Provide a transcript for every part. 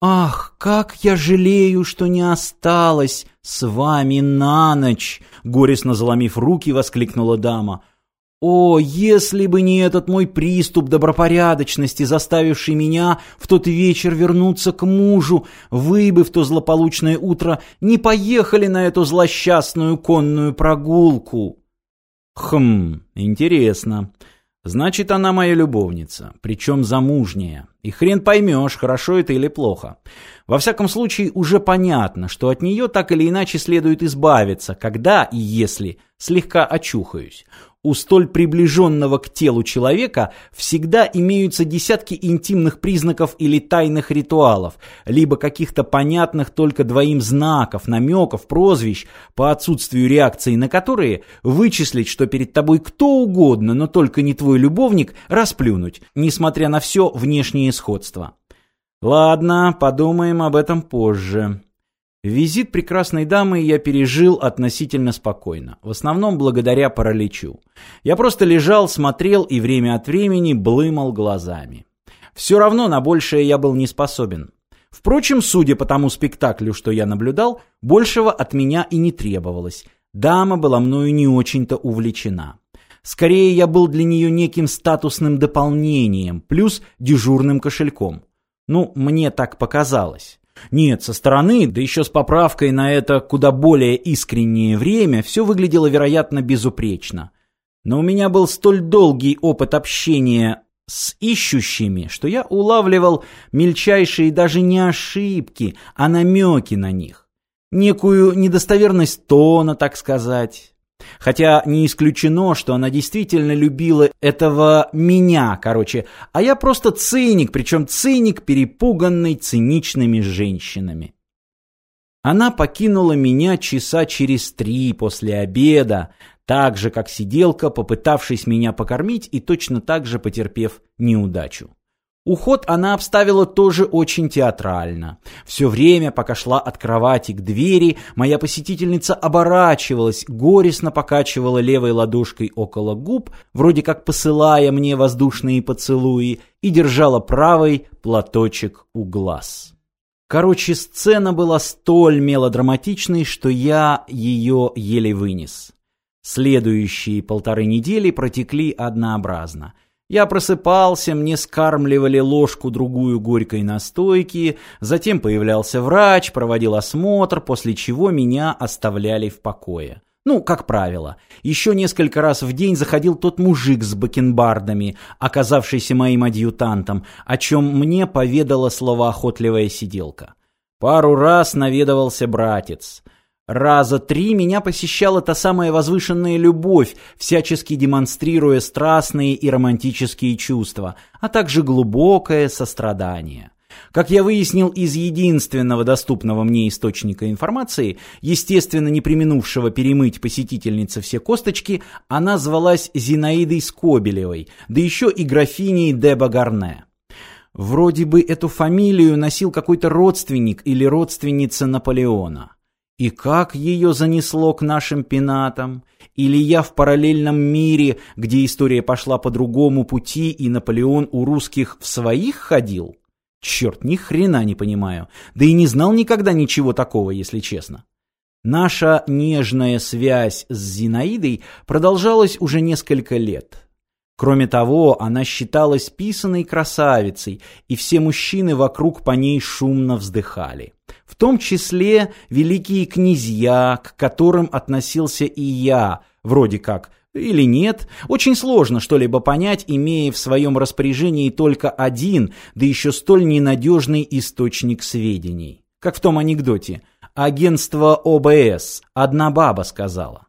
«Ах, как я жалею, что не осталась с вами на ночь!» Горестно заломив руки, воскликнула дама. «О, если бы не этот мой приступ добропорядочности, заставивший меня в тот вечер вернуться к мужу, вы бы в то злополучное утро не поехали на эту злосчастную конную прогулку!» «Хм, интересно. Значит, она моя любовница, причем замужняя. И хрен поймешь, хорошо это или плохо. Во всяком случае, уже понятно, что от нее так или иначе следует избавиться, когда и если слегка очухаюсь. У столь приближенного к телу человека всегда имеются десятки интимных признаков или тайных ритуалов, либо каких-то понятных только двоим знаков, намеков, прозвищ, по отсутствию реакции на которые вычислить, что перед тобой кто угодно, но только не твой любовник, расплюнуть, несмотря на все внешнее сходство. Ладно, подумаем об этом позже. Визит прекрасной дамы я пережил относительно спокойно, в основном благодаря параличу. Я просто лежал, смотрел и время от времени блымал глазами. Все равно на большее я был не способен. Впрочем, судя по тому спектаклю, что я наблюдал, большего от меня и не требовалось. Дама была мною не очень-то увлечена. Скорее, я был для нее неким статусным дополнением, плюс дежурным кошельком. Ну, мне так показалось. Нет, со стороны, да еще с поправкой на это куда более искреннее время, все выглядело, вероятно, безупречно. Но у меня был столь долгий опыт общения с ищущими, что я улавливал мельчайшие даже не ошибки, а намеки на них. Некую недостоверность тона, так сказать. Хотя не исключено, что она действительно любила этого меня, короче, а я просто циник, причем циник, перепуганный циничными женщинами. Она покинула меня часа через три после обеда, так же, как сиделка, попытавшись меня покормить и точно так же потерпев неудачу. Уход она обставила тоже очень театрально. Все время, пока шла от кровати к двери, моя посетительница оборачивалась, горестно покачивала левой ладошкой около губ, вроде как посылая мне воздушные поцелуи, и держала правой платочек у глаз. Короче, сцена была столь мелодраматичной, что я ее еле вынес. Следующие полторы недели протекли однообразно – я просыпался, мне скармливали ложку-другую горькой настойки, затем появлялся врач, проводил осмотр, после чего меня оставляли в покое. Ну, как правило. Еще несколько раз в день заходил тот мужик с бакенбардами, оказавшийся моим адъютантом, о чем мне поведала словоохотливая сиделка. Пару раз наведывался братец – Раза три меня посещала та самая возвышенная любовь, всячески демонстрируя страстные и романтические чувства, а также глубокое сострадание. Как я выяснил из единственного доступного мне источника информации, естественно, не применувшего перемыть посетительнице все косточки, она звалась Зинаидой Скобелевой, да еще и графиней де Багарне. Вроде бы эту фамилию носил какой-то родственник или родственница Наполеона. И как ее занесло к нашим пенатам? Или я в параллельном мире, где история пошла по другому пути, и Наполеон у русских в своих ходил? Черт, ни хрена не понимаю. Да и не знал никогда ничего такого, если честно. Наша нежная связь с Зинаидой продолжалась уже несколько лет. Кроме того, она считалась писаной красавицей, и все мужчины вокруг по ней шумно вздыхали. В том числе великие князья, к которым относился и я, вроде как, или нет. Очень сложно что-либо понять, имея в своем распоряжении только один, да еще столь ненадежный источник сведений. Как в том анекдоте. Агентство ОБС. Одна баба сказала.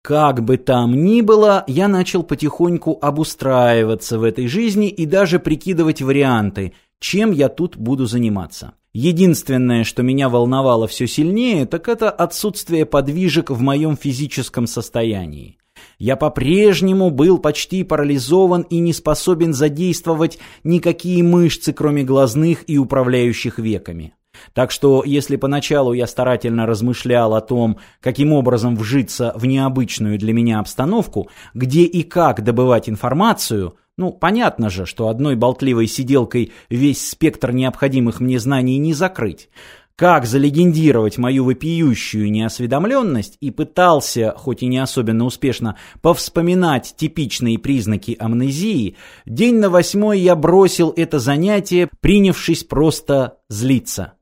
Как бы там ни было, я начал потихоньку обустраиваться в этой жизни и даже прикидывать варианты, чем я тут буду заниматься. Единственное, что меня волновало все сильнее, так это отсутствие подвижек в моем физическом состоянии. Я по-прежнему был почти парализован и не способен задействовать никакие мышцы, кроме глазных и управляющих веками. Так что, если поначалу я старательно размышлял о том, каким образом вжиться в необычную для меня обстановку, где и как добывать информацию, ну, понятно же, что одной болтливой сиделкой весь спектр необходимых мне знаний не закрыть как залегендировать мою вопиющую неосведомленность и пытался, хоть и не особенно успешно, повспоминать типичные признаки амнезии, день на восьмой я бросил это занятие, принявшись просто злиться.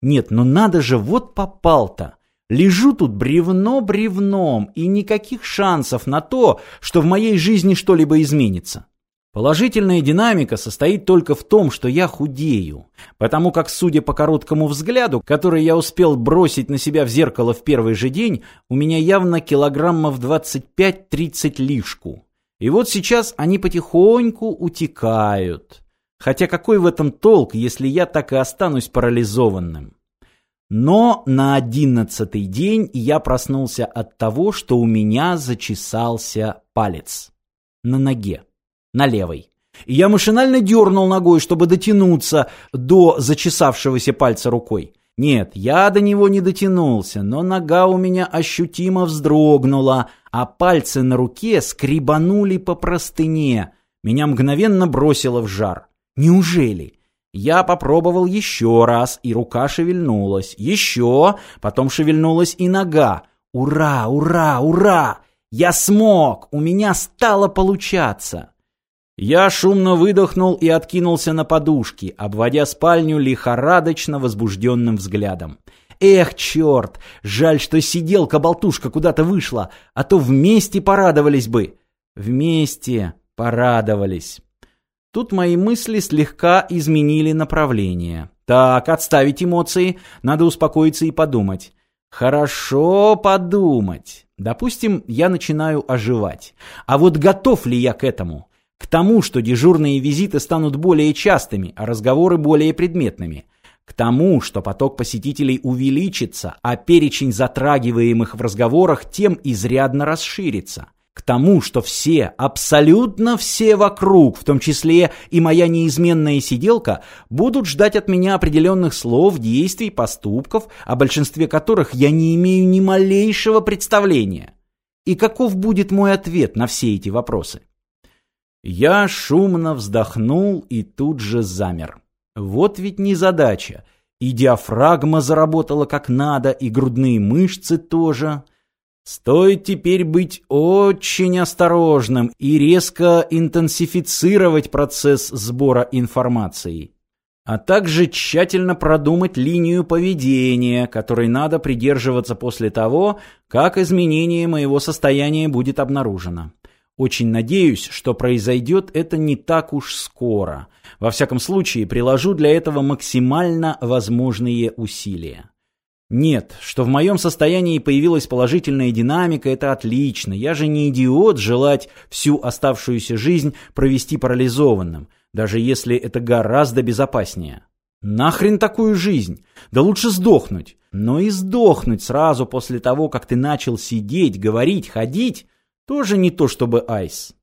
Нет, ну надо же, вот попал-то. Лежу тут бревно бревном, и никаких шансов на то, что в моей жизни что-либо изменится. Положительная динамика состоит только в том, что я худею, потому как, судя по короткому взгляду, который я успел бросить на себя в зеркало в первый же день, у меня явно килограммов 25-30 лишку. И вот сейчас они потихоньку утекают. Хотя какой в этом толк, если я так и останусь парализованным? Но на одиннадцатый день я проснулся от того, что у меня зачесался палец на ноге на левой. И я машинально дернул ногой, чтобы дотянуться до зачесавшегося пальца рукой. Нет, я до него не дотянулся, но нога у меня ощутимо вздрогнула, а пальцы на руке скребанули по простыне. Меня мгновенно бросило в жар. Неужели? Я попробовал еще раз, и рука шевельнулась. Еще, потом шевельнулась и нога. Ура, ура, ура! Я смог! У меня стало получаться! Я шумно выдохнул и откинулся на подушки, обводя спальню лихорадочно возбужденным взглядом. Эх, черт! Жаль, что сиделка-болтушка куда-то вышла, а то вместе порадовались бы. Вместе порадовались. Тут мои мысли слегка изменили направление. Так, отставить эмоции, надо успокоиться и подумать. Хорошо подумать. Допустим, я начинаю оживать. А вот готов ли я к этому? К тому, что дежурные визиты станут более частыми, а разговоры более предметными. К тому, что поток посетителей увеличится, а перечень затрагиваемых в разговорах тем изрядно расширится. К тому, что все, абсолютно все вокруг, в том числе и моя неизменная сиделка, будут ждать от меня определенных слов, действий, поступков, о большинстве которых я не имею ни малейшего представления. И каков будет мой ответ на все эти вопросы? Я шумно вздохнул и тут же замер. Вот ведь не задача. И диафрагма заработала как надо, и грудные мышцы тоже. Стоит теперь быть очень осторожным и резко интенсифицировать процесс сбора информации. А также тщательно продумать линию поведения, которой надо придерживаться после того, как изменение моего состояния будет обнаружено. Очень надеюсь, что произойдет это не так уж скоро. Во всяком случае, приложу для этого максимально возможные усилия. Нет, что в моем состоянии появилась положительная динамика, это отлично. Я же не идиот желать всю оставшуюся жизнь провести парализованным, даже если это гораздо безопаснее. Нахрен такую жизнь? Да лучше сдохнуть. Но и сдохнуть сразу после того, как ты начал сидеть, говорить, ходить – тоже не то чтобы айс.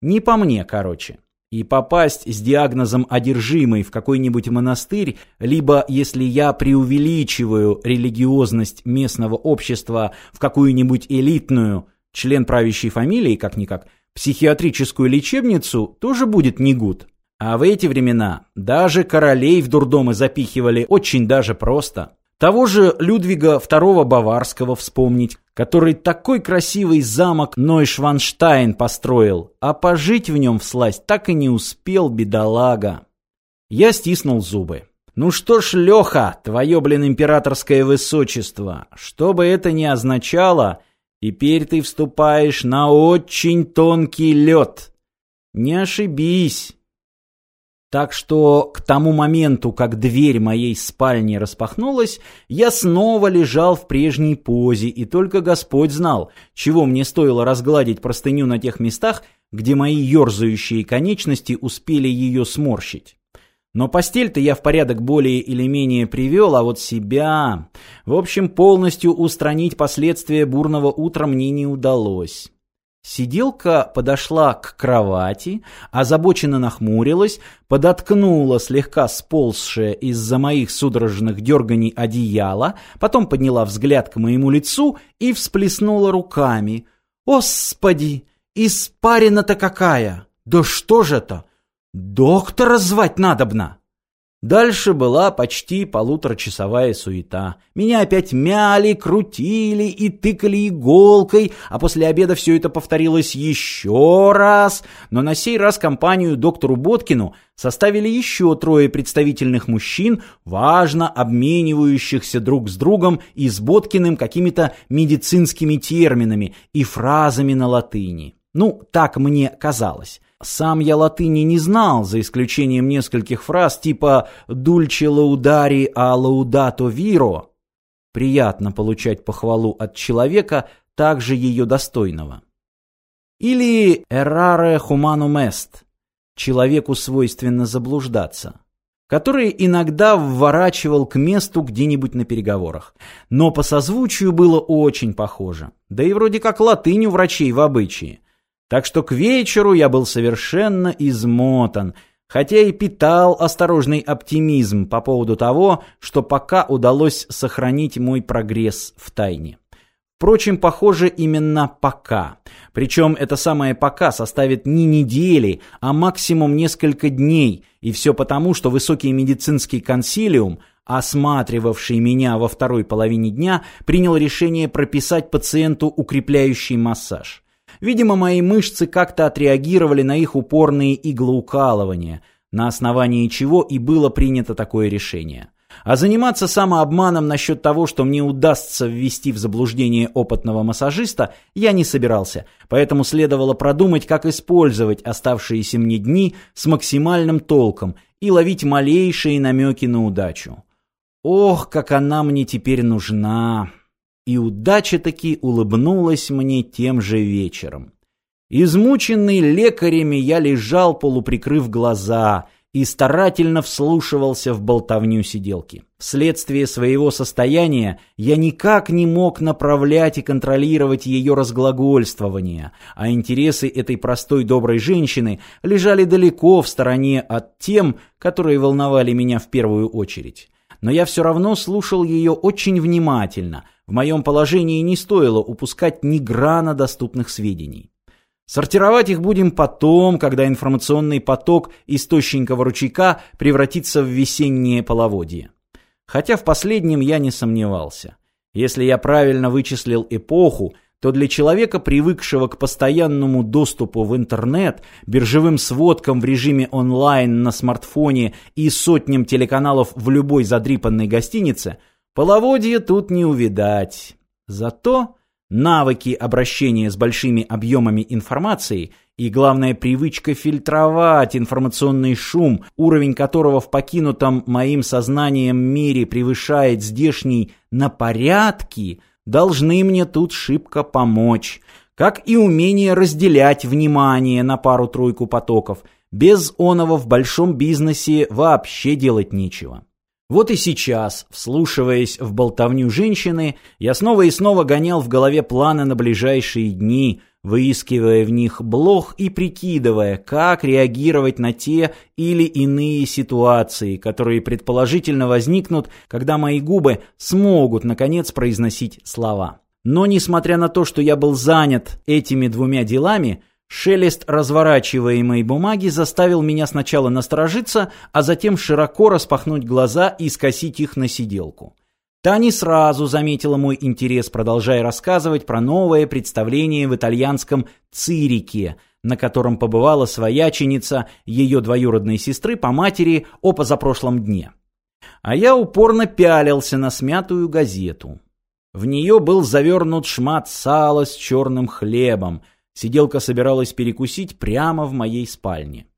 Не по мне, короче. И попасть с диагнозом одержимый в какой-нибудь монастырь, либо, если я преувеличиваю религиозность местного общества в какую-нибудь элитную, член правящей фамилии, как-никак, психиатрическую лечебницу, тоже будет не гуд. А в эти времена даже королей в дурдомы запихивали очень даже просто. Того же Людвига II Баварского вспомнить, который такой красивый замок Нойшванштайн построил, а пожить в нем всласть так и не успел, бедолага. Я стиснул зубы. Ну что ж, Леха, твое, блин, императорское высочество, что бы это ни означало, теперь ты вступаешь на очень тонкий лед. Не ошибись. Так что к тому моменту, как дверь моей спальни распахнулась, я снова лежал в прежней позе, и только Господь знал, чего мне стоило разгладить простыню на тех местах, где мои ерзающие конечности успели ее сморщить. Но постель-то я в порядок более или менее привел, а вот себя... В общем, полностью устранить последствия бурного утра мне не удалось. Сиделка подошла к кровати, озабоченно нахмурилась, подоткнула слегка сползшее из-за моих судорожных дерганий одеяло, потом подняла взгляд к моему лицу и всплеснула руками. «Господи, испарина-то какая! Да что же это? Доктора звать надобно!» Дальше была почти полуторачасовая суета. Меня опять мяли, крутили и тыкали иголкой, а после обеда все это повторилось еще раз. Но на сей раз компанию доктору Боткину составили еще трое представительных мужчин, важно обменивающихся друг с другом и с Боткиным какими-то медицинскими терминами и фразами на латыни. Ну, так мне казалось. Сам я латыни не знал, за исключением нескольких фраз типа «дульче лаудари а лаудато виро». Приятно получать похвалу от человека, также ее достойного. Или «errare humanum est» – «человеку свойственно заблуждаться» который иногда вворачивал к месту где-нибудь на переговорах. Но по созвучию было очень похоже. Да и вроде как латынь у врачей в обычае. Так что к вечеру я был совершенно измотан, хотя и питал осторожный оптимизм по поводу того, что пока удалось сохранить мой прогресс в тайне. Впрочем, похоже, именно пока. Причем это самое «пока» составит не недели, а максимум несколько дней, и все потому, что высокий медицинский консилиум, осматривавший меня во второй половине дня, принял решение прописать пациенту укрепляющий массаж. Видимо, мои мышцы как-то отреагировали на их упорные иглоукалывания, на основании чего и было принято такое решение. А заниматься самообманом насчет того, что мне удастся ввести в заблуждение опытного массажиста, я не собирался, поэтому следовало продумать, как использовать оставшиеся мне дни с максимальным толком и ловить малейшие намеки на удачу. Ох, как она мне теперь нужна! И удача таки улыбнулась мне тем же вечером. Измученный лекарями я лежал, полуприкрыв глаза, и старательно вслушивался в болтовню сиделки. Вследствие своего состояния я никак не мог направлять и контролировать ее разглагольствование, а интересы этой простой доброй женщины лежали далеко в стороне от тем, которые волновали меня в первую очередь. Но я все равно слушал ее очень внимательно – в моем положении не стоило упускать ни грана доступных сведений. Сортировать их будем потом, когда информационный поток из тощенького ручейка превратится в весеннее половодье. Хотя в последнем я не сомневался. Если я правильно вычислил эпоху, то для человека, привыкшего к постоянному доступу в интернет, биржевым сводкам в режиме онлайн на смартфоне и сотням телеканалов в любой задрипанной гостинице – Половодье тут не увидать. Зато навыки обращения с большими объемами информации и, главная привычка фильтровать информационный шум, уровень которого в покинутом моим сознанием мире превышает здешний на порядки, должны мне тут шибко помочь, как и умение разделять внимание на пару-тройку потоков. Без оного в большом бизнесе вообще делать нечего. Вот и сейчас, вслушиваясь в болтовню женщины, я снова и снова гонял в голове планы на ближайшие дни, выискивая в них блох и прикидывая, как реагировать на те или иные ситуации, которые предположительно возникнут, когда мои губы смогут, наконец, произносить слова. Но, несмотря на то, что я был занят этими двумя делами, Шелест разворачиваемой бумаги заставил меня сначала насторожиться, а затем широко распахнуть глаза и скосить их на сиделку. Та сразу заметила мой интерес, продолжая рассказывать про новое представление в итальянском «Цирике», на котором побывала свояченица ее двоюродной сестры по матери о позапрошлом дне. А я упорно пялился на смятую газету. В нее был завернут шмат сала с черным хлебом – Сиделка собиралась перекусить прямо в моей спальне.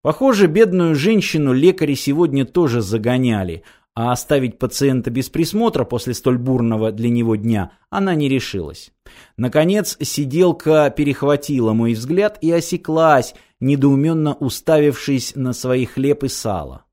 Похоже, бедную женщину лекари сегодня тоже загоняли, а оставить пациента без присмотра после столь бурного для него дня она не решилась. Наконец, сиделка перехватила мой взгляд и осеклась, недоуменно уставившись на свои хлеб и сало.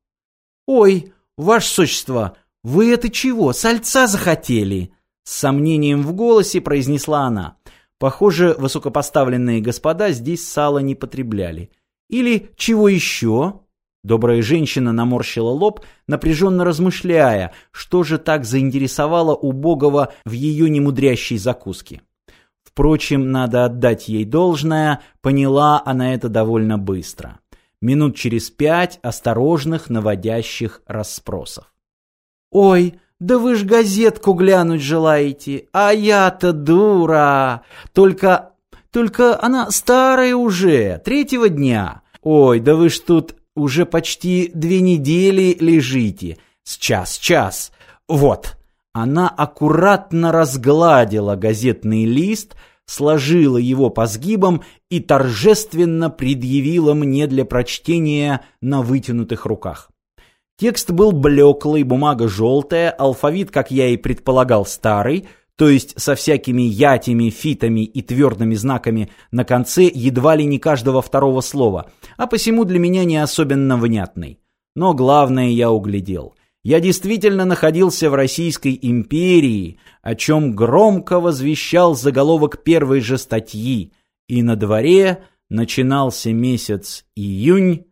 «Ой, ваше существо, вы это чего, сальца захотели?» С сомнением в голосе произнесла она. Похоже, высокопоставленные господа здесь сало не потребляли. Или чего еще? Добрая женщина наморщила лоб, напряженно размышляя, что же так заинтересовало убогого в ее немудрящей закуске. Впрочем, надо отдать ей должное, поняла она это довольно быстро. Минут через пять осторожных, наводящих расспросов. «Ой, да вы ж газетку глянуть желаете, а я-то дура! Только... только она старая уже, третьего дня. Ой, да вы ж тут уже почти две недели лежите. С час, час. Вот». Она аккуратно разгладила газетный лист, сложила его по сгибам и торжественно предъявила мне для прочтения на вытянутых руках. Текст был блеклый, бумага желтая, алфавит, как я и предполагал, старый, то есть со всякими ятями, фитами и твердыми знаками на конце едва ли не каждого второго слова, а посему для меня не особенно внятный. Но главное я углядел. Я действительно находился в Российской империи, о чем громко возвещал заголовок первой же статьи, и на дворе начинался месяц июнь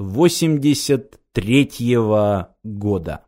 1883 года.